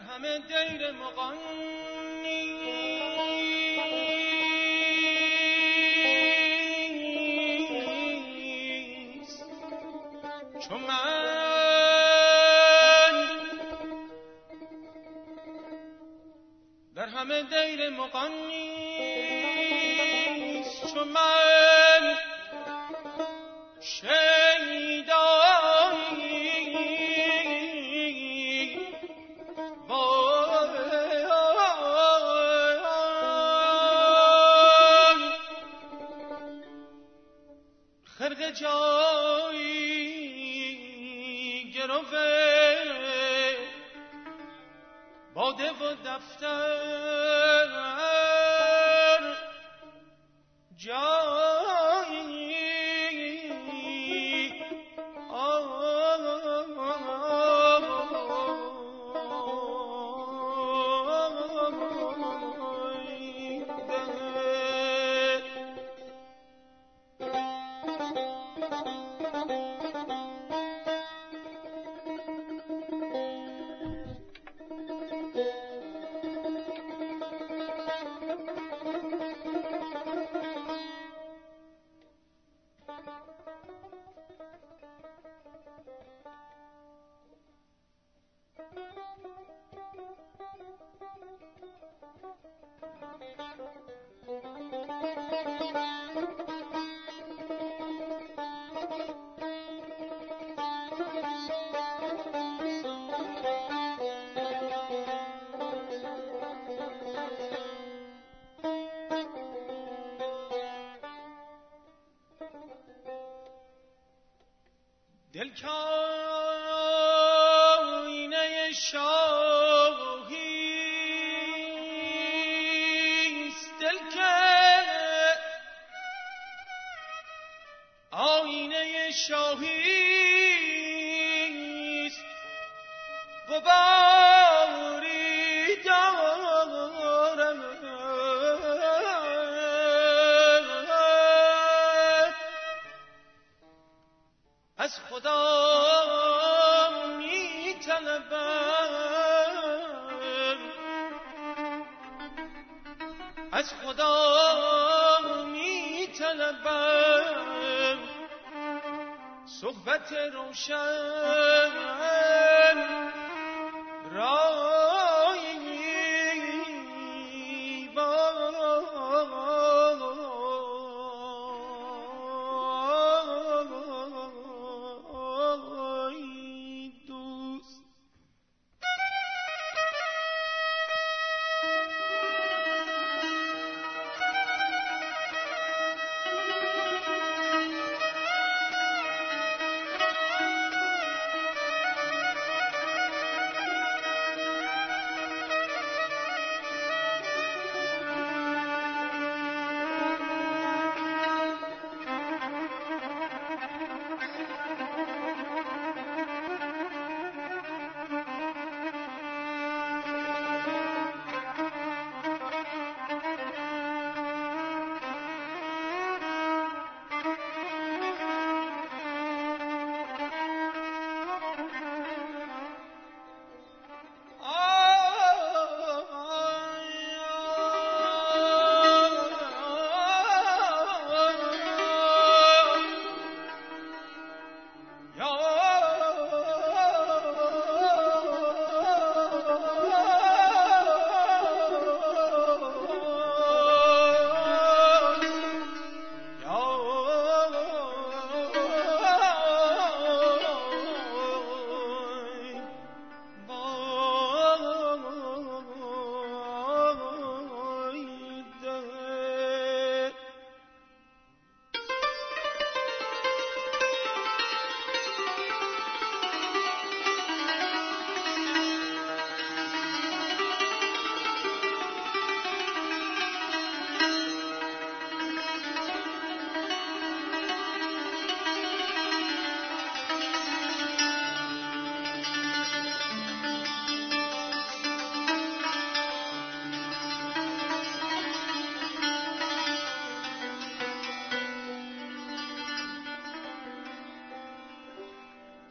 همه دیر مغنی. در همه دیر مغنی آینه شاهیست. غباری دارم. از خدا می از خدا صحبت روشن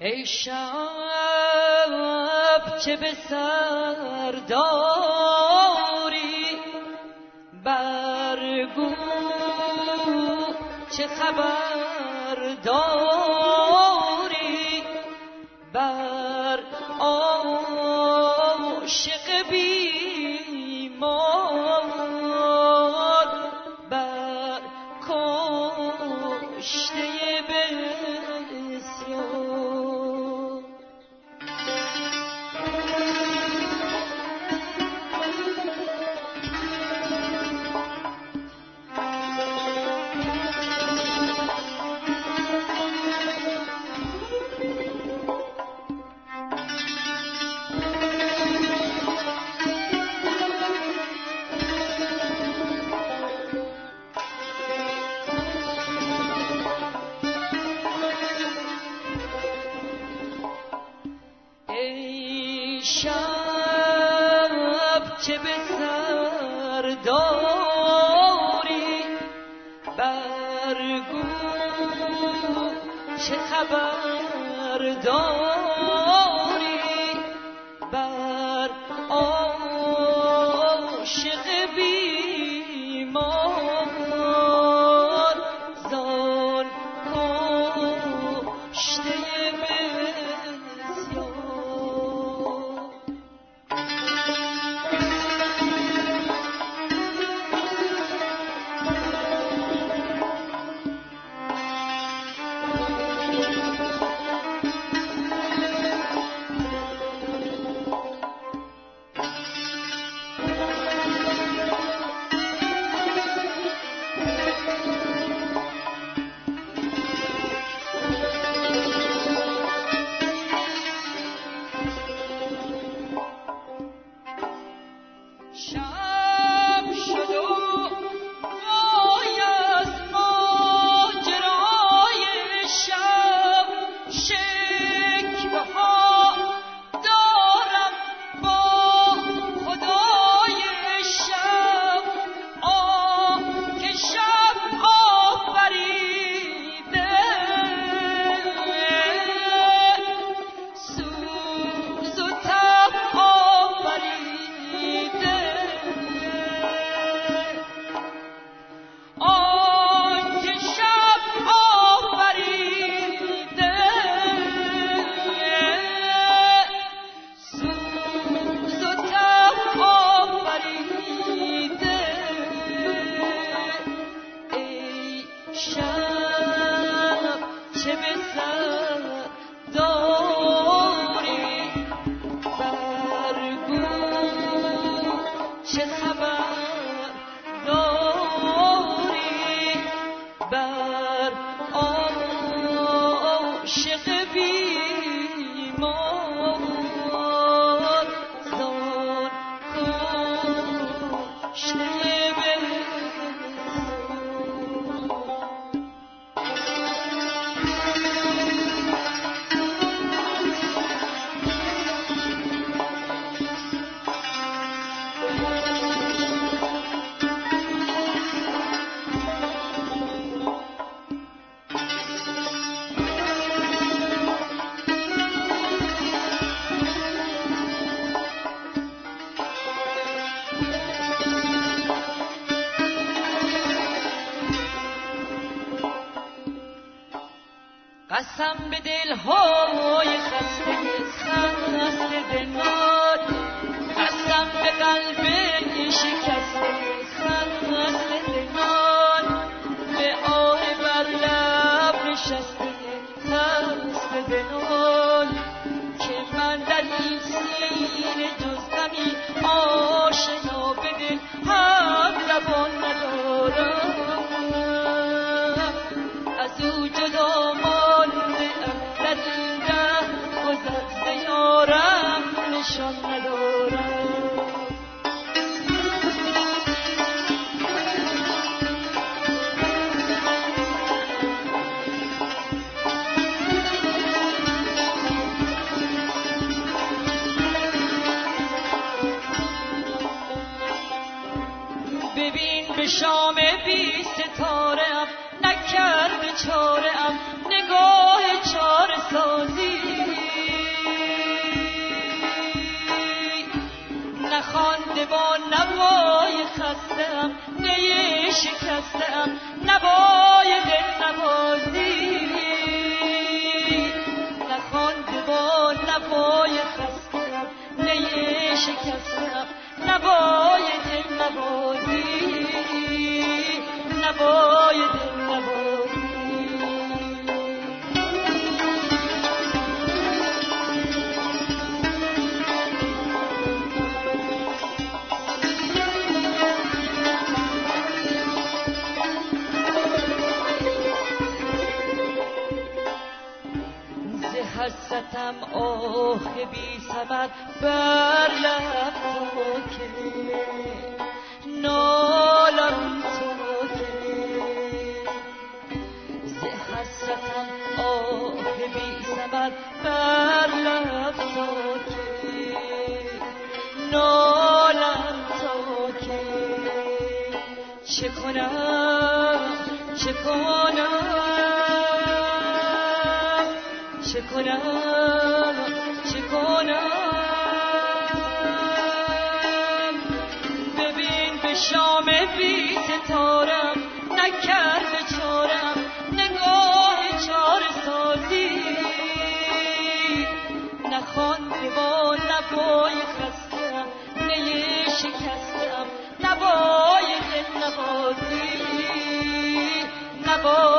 ای شب چه به سر داری؟ برگو چه خبر داری؟ بر آشق نشان ندارد نوای خستم نی شکستم نوای دل نوازی. نخوانده دوبار نوای خستم نی شکستم نوای دل نوازی. نوای آه بی سبب بر لب تو که کنم؟ چه کنم؟ ببین به شام بی ستارم نکرد چارم نگاه چار سازی. نخوان با نبای خستم نیه شکستم نبای دل نبازی نبای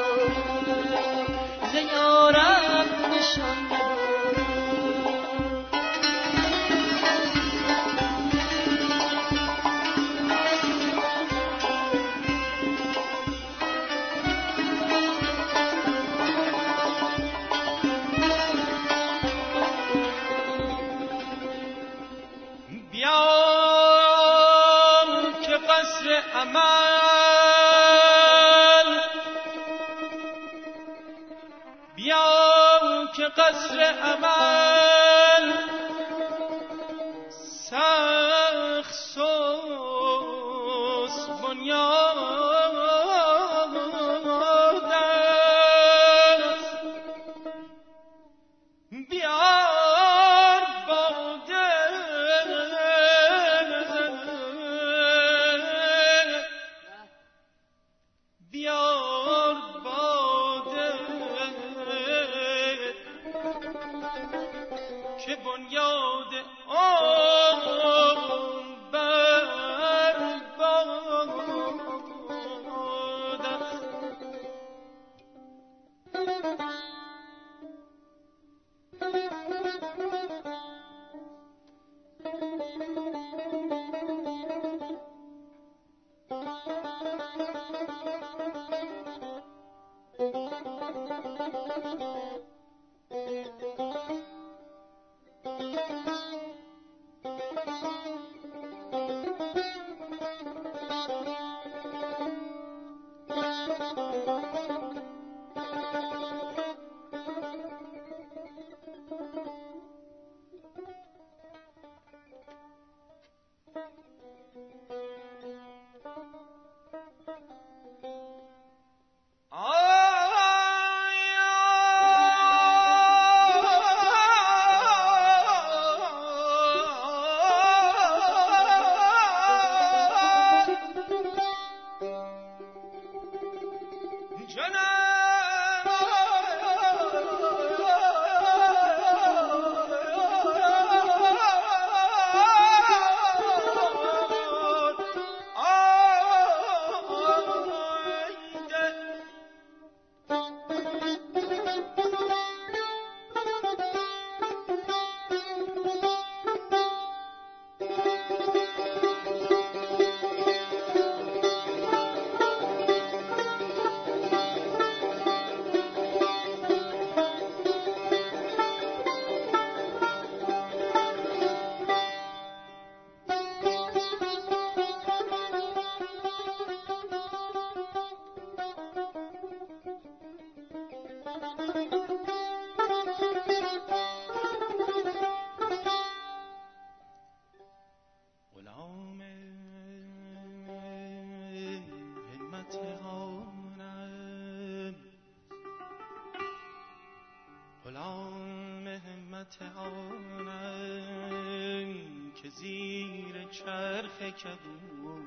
چرخ کبود.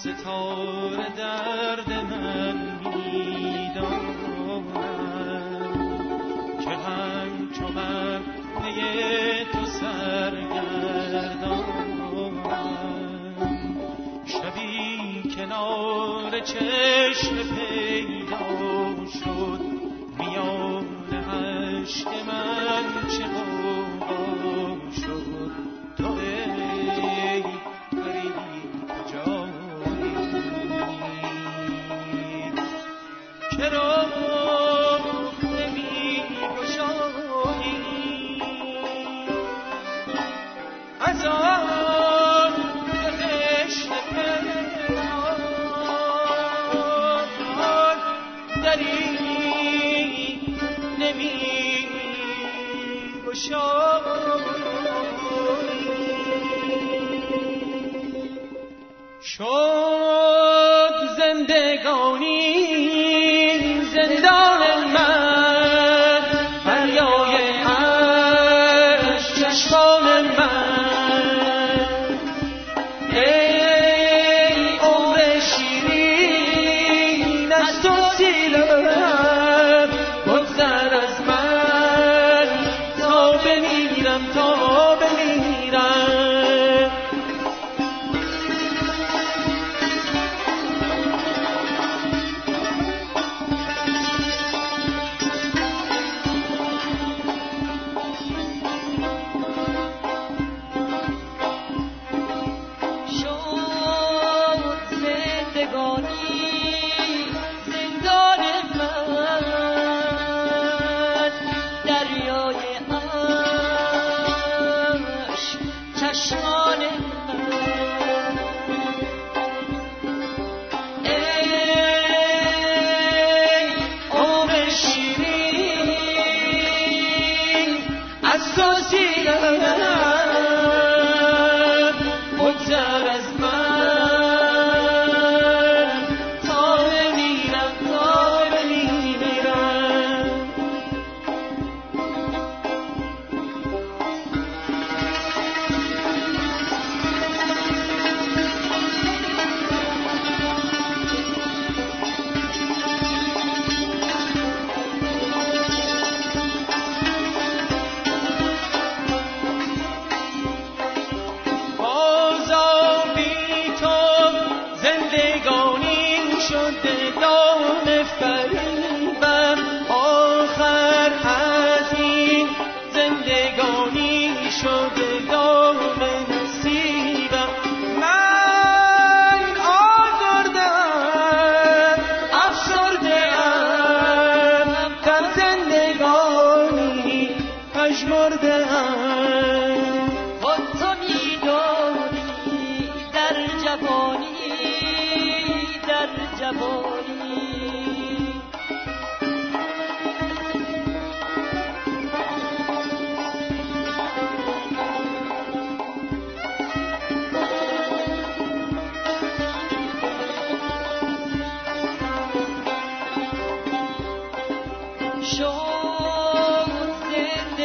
ستاره درد من میدارد که همچو من پی تو سرگردانم شبی کنار چشم پیدا شد. میان عشق من چه پژمرده ام.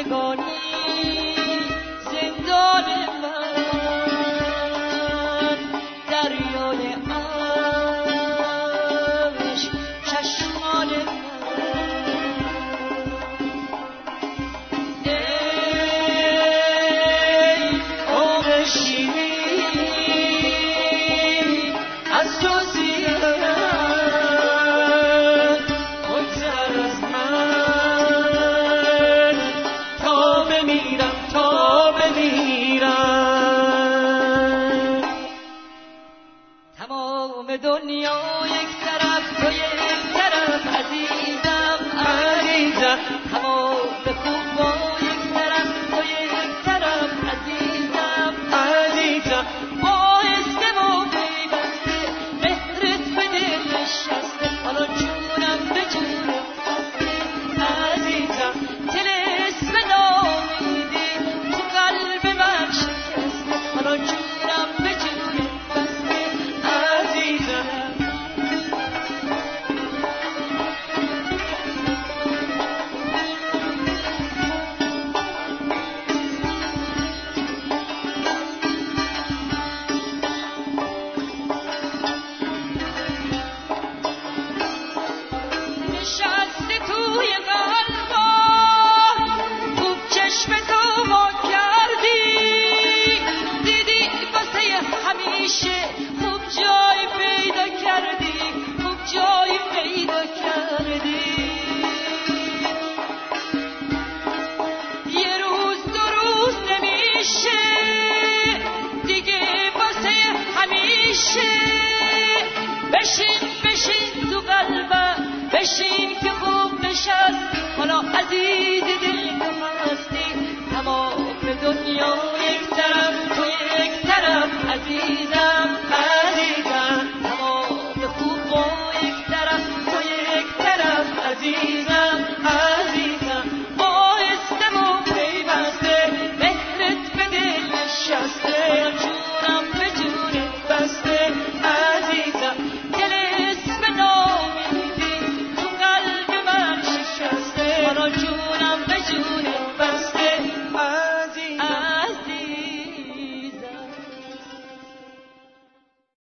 gonna به